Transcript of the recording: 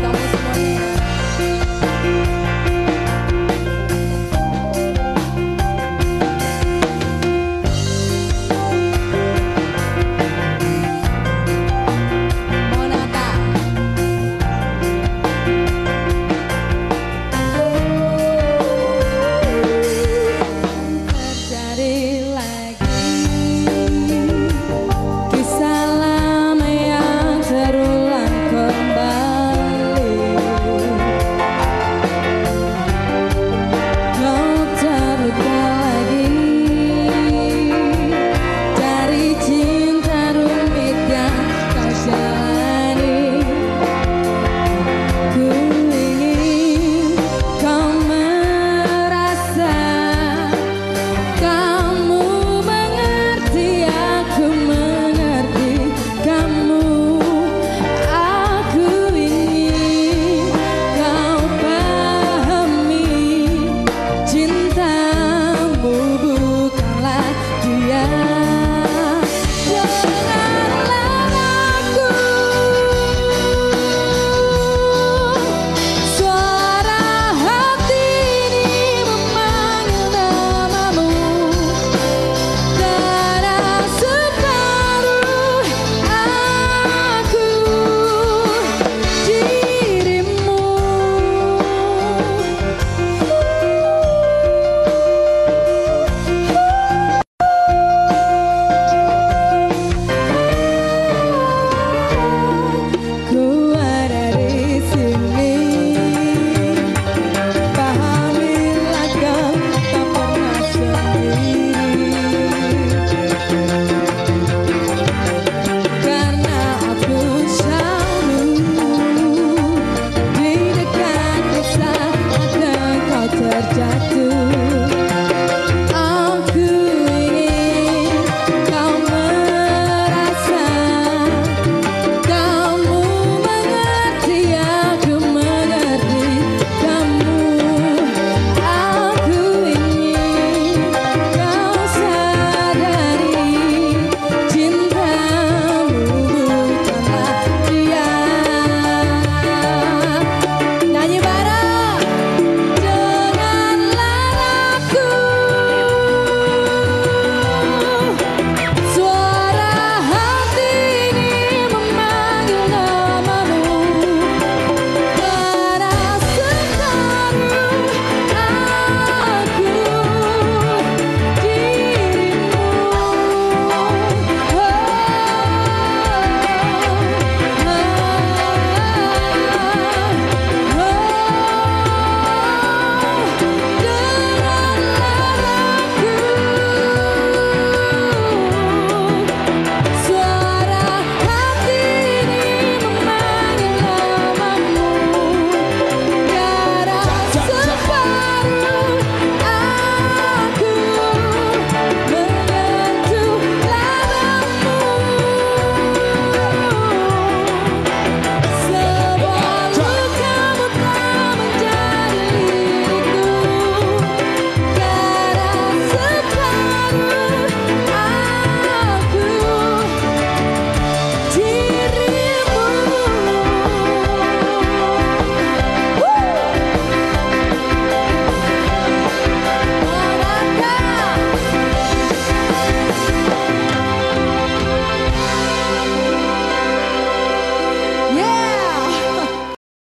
Don't